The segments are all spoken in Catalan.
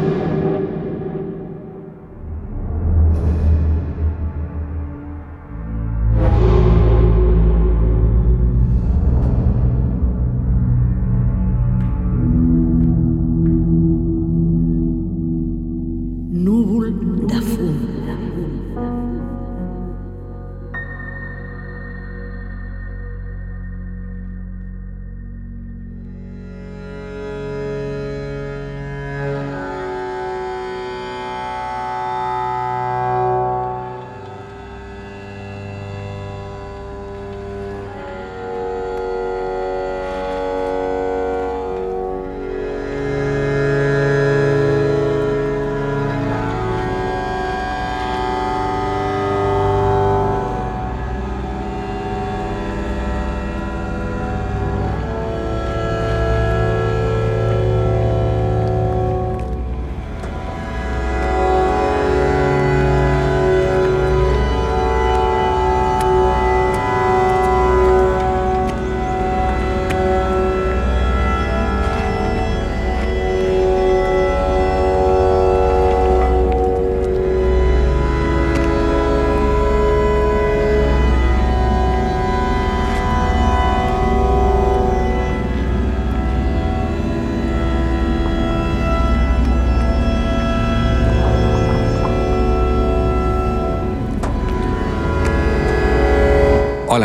you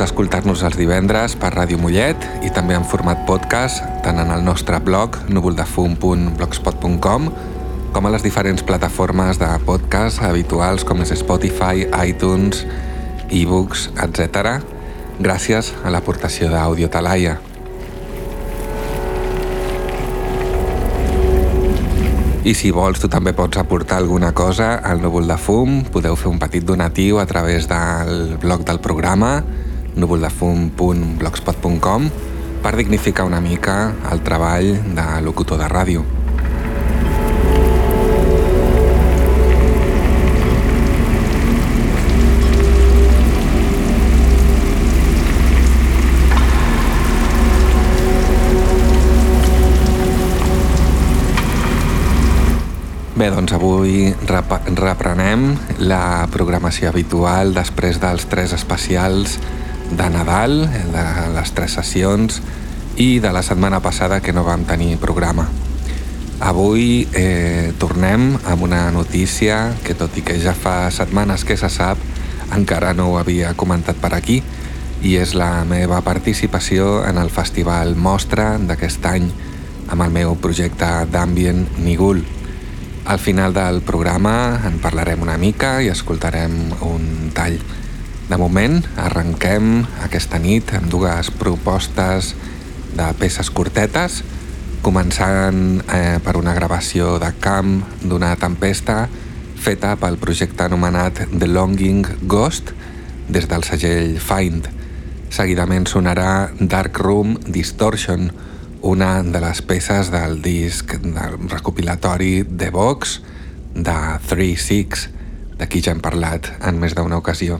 Pots escoltar-nos els divendres per Ràdio Mollet i també en format podcast tant en el nostre blog núvoldefum.blogspot.com com a les diferents plataformes de podcast habituals com és Spotify, iTunes, ebooks, etc. gràcies a l'aportació d'Audio Talaia. I si vols, tu també pots aportar alguna cosa al Núvol de Fum. Podeu fer un petit donatiu a través del blog del programa núvoldefum.blogspot.com per dignificar una mica el treball de locutor de ràdio. Bé, doncs avui rep reprenem la programació habitual després dels tres especials de Nadal, de les tres sessions i de la setmana passada que no vam tenir programa. Avui eh, tornem amb una notícia que tot i que ja fa setmanes que se sap, encara no ho havia comentat per aquí i és la meva participació en el Festival Mostra d'aquest any amb el meu projecte d'Ambient Nigul. Al final del programa en parlarem una mica i escoltarem un tall. De moment, arrenquem aquesta nit amb dues propostes de peces curtetes, començant eh, per una gravació de camp d'una tempesta feta pel projecte anomenat The Longing Ghost des del segell Find. Seguidament sonarà Dark Room Distortion, una de les peces del disc del recopilatori The Box de 3-6, de qui ja hem parlat en més d'una ocasió.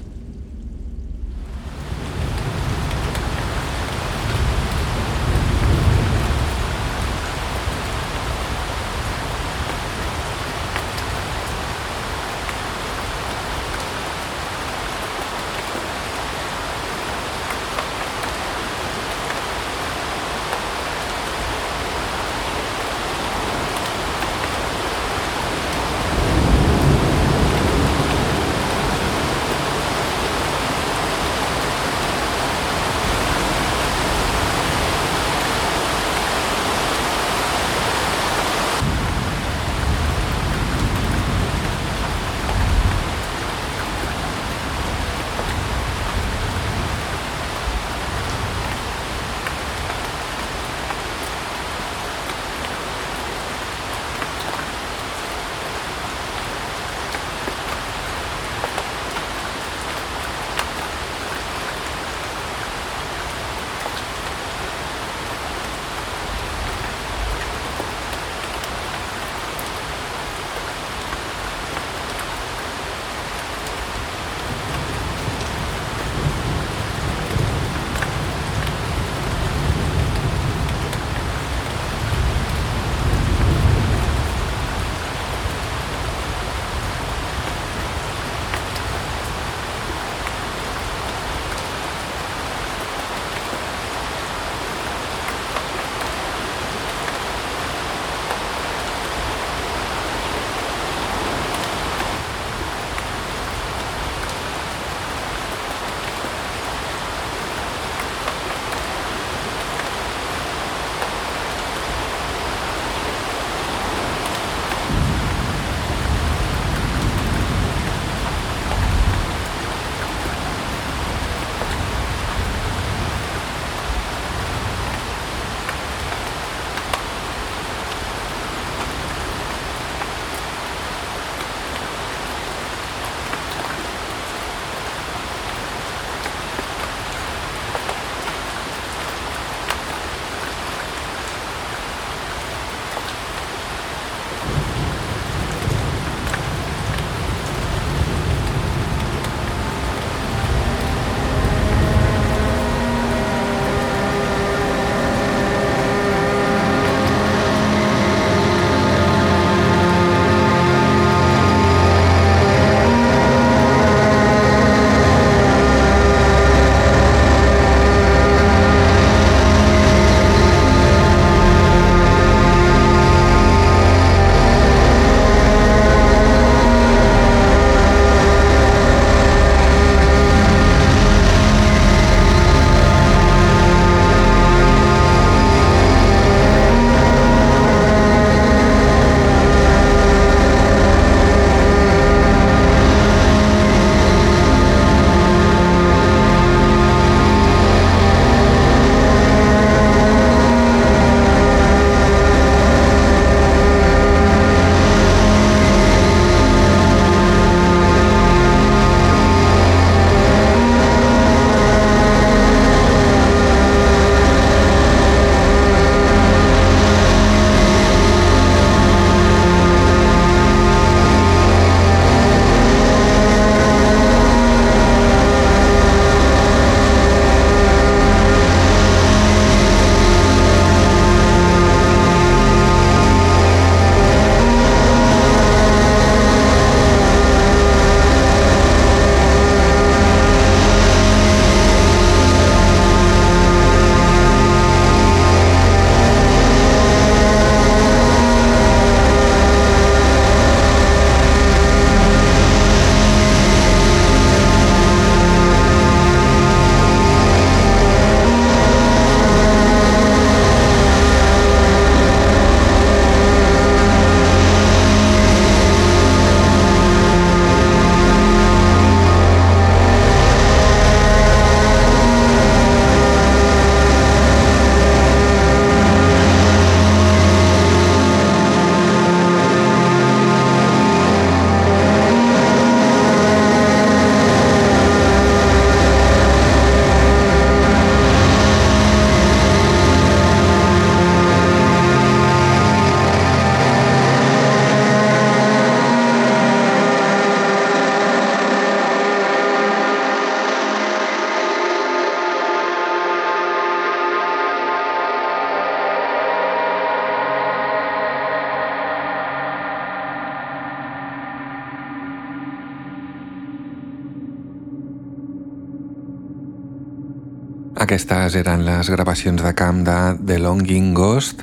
Aquestes eren les gravacions de camp de The Longing Ghost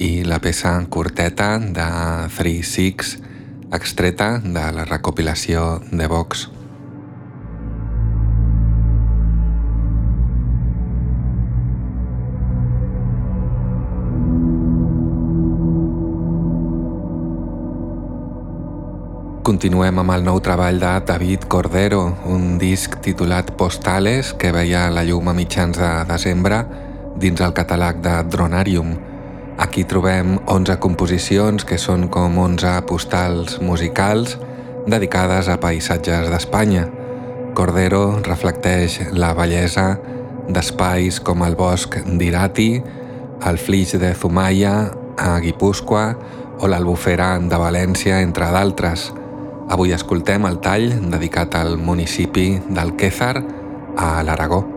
i la peça curteta de 3-6 extreta de la recopilació de Vox. Continuem amb el nou treball de David Cordero, un disc titulat Postales que veia la llum a mitjans de desembre dins el catàleg de Dronarium. Aquí trobem 11 composicions que són com 11 postals musicals dedicades a paisatges d'Espanya. Cordero reflecteix la bellesa d'espais com el bosc d'Irati, el flix de Zumaya a Guipúscoa o l'Albufera de València, entre d'altres. Avui escoltem el tall dedicat al municipi d'Alquézar, a l'Aragó.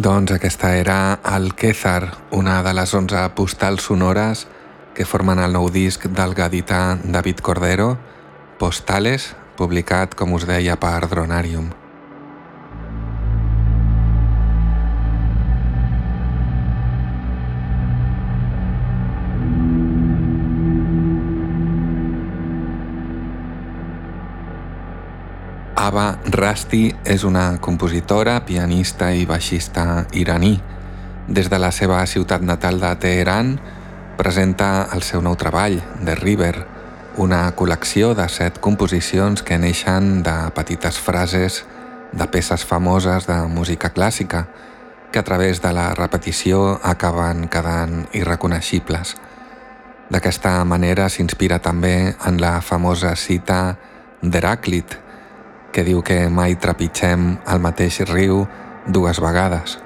Doncs aquesta era el Quézar, una de les 11 postals sonores que formen el nou disc del gadità David Cordero, Postales, publicat, com us deia, per Dronarium. Ava Rasti és una compositora, pianista i baixista iraní. Des de la seva ciutat natal de Teheran presenta el seu nou treball, The River, una col·lecció de set composicions que neixen de petites frases de peces famoses de música clàssica que a través de la repetició acaben quedant irreconeixibles. D'aquesta manera s'inspira també en la famosa cita d'Heràclit, que diu que mai trepitgem el mateix riu dues vegades.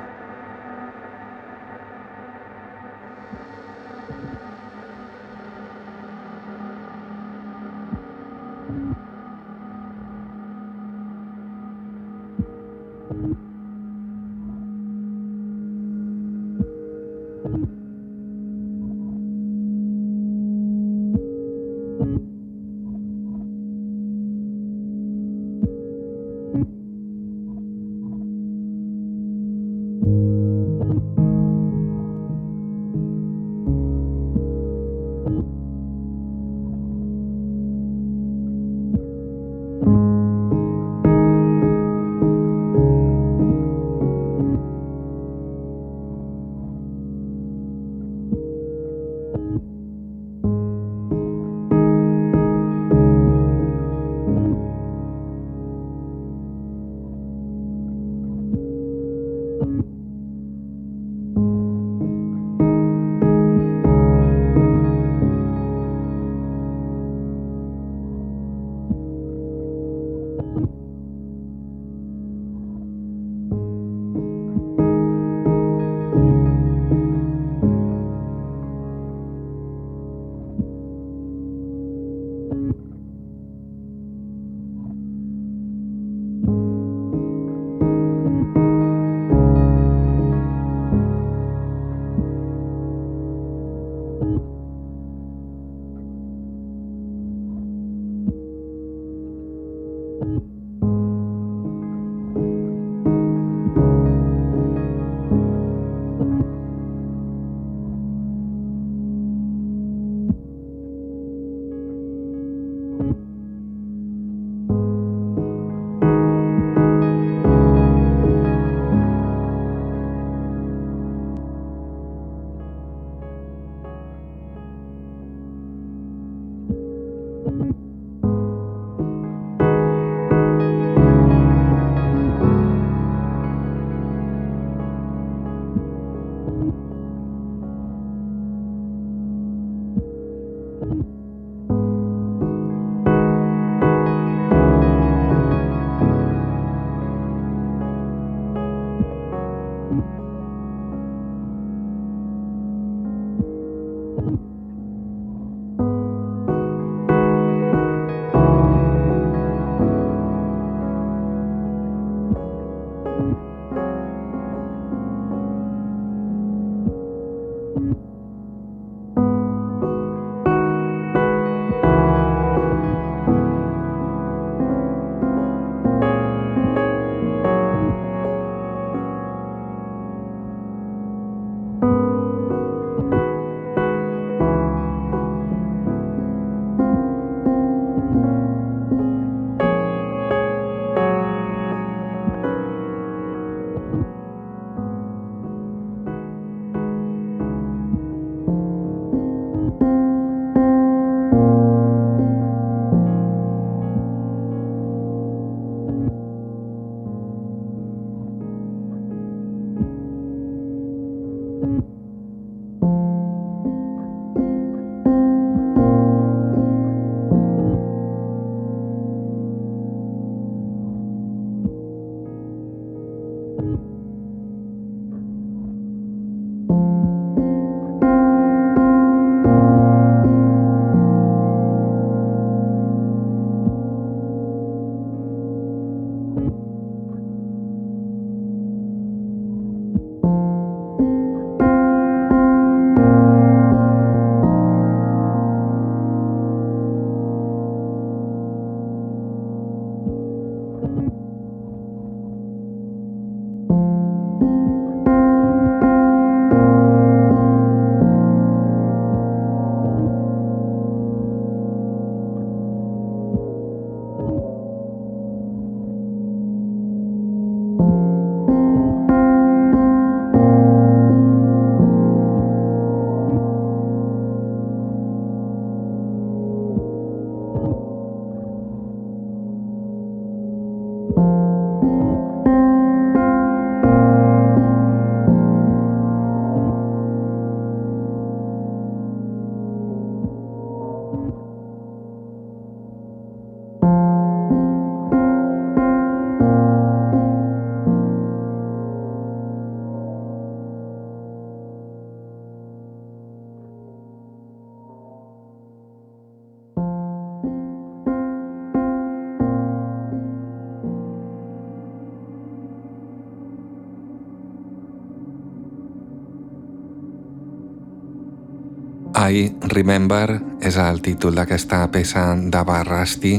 Remember és el títol d'aquesta peça de Barrasti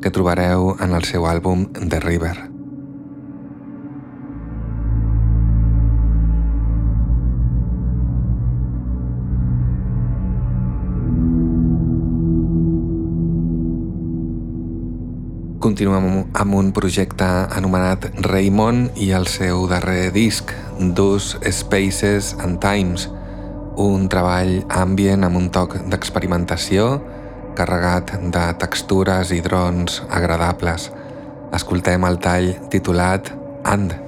que trobareu en el seu àlbum The River. Continuem amb un projecte anomenat Raymond i el seu darrer disc, Dos Spaces and Times, un treball ambient amb un toc d'experimentació carregat de textures i drons agradables. Escoltem el tall titulat And.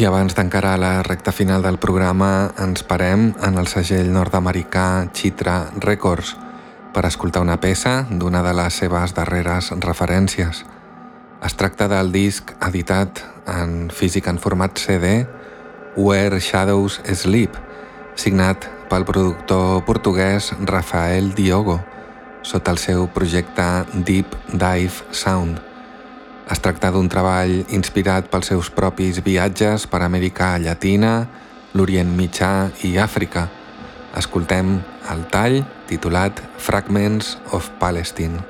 I abans d'encarar la recta final del programa ens parem en el segell nord-americà Chitra Records per escoltar una peça d'una de les seves darreres referències. Es tracta del disc editat en físic en format CD Where Shadows Sleep, signat pel productor portuguès Rafael Diogo, sota el seu projecte Deep Dive Sound. Es tracta d'un treball inspirat pels seus propis viatges per Amèrica Llatina, l'Orient Mitjà i Àfrica. Escoltem el tall titulat Fragments of Palestine.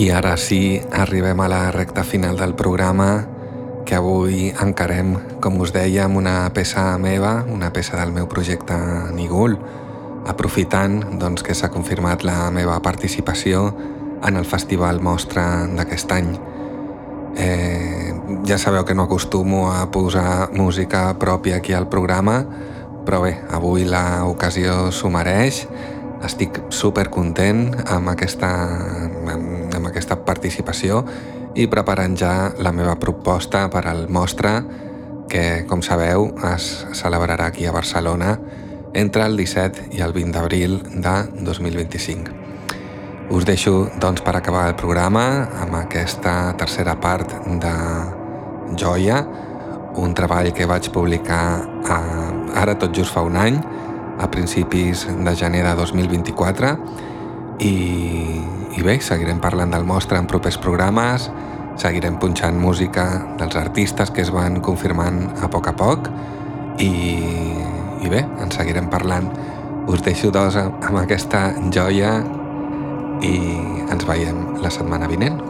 I ara sí, arribem a la recta final del programa que avui encarem, com us deia, amb una peça meva, una peça del meu projecte Nigul, aprofitant doncs, que s'ha confirmat la meva participació en el Festival Mostra d'aquest any. Eh, ja sabeu que no acostumo a posar música pròpia aquí al programa, però bé, avui l'ocasió s'ho mereix. Estic super content amb aquesta, amb aquesta participació i preparant ja la meva proposta per al Mostra que, com sabeu, es celebrarà aquí a Barcelona entre el 17 i el 20 d'abril de 2025. Us deixo, doncs, per acabar el programa amb aquesta tercera part de Joia, un treball que vaig publicar a, ara tot just fa un any, a principis de gener de 2024, i i bé, seguirem parlant del mostre en propers programes, seguirem punxant música dels artistes que es van confirmant a poc a poc i, i bé, en seguirem parlant. Us deixo dos amb aquesta joia i ens veiem la setmana vinent.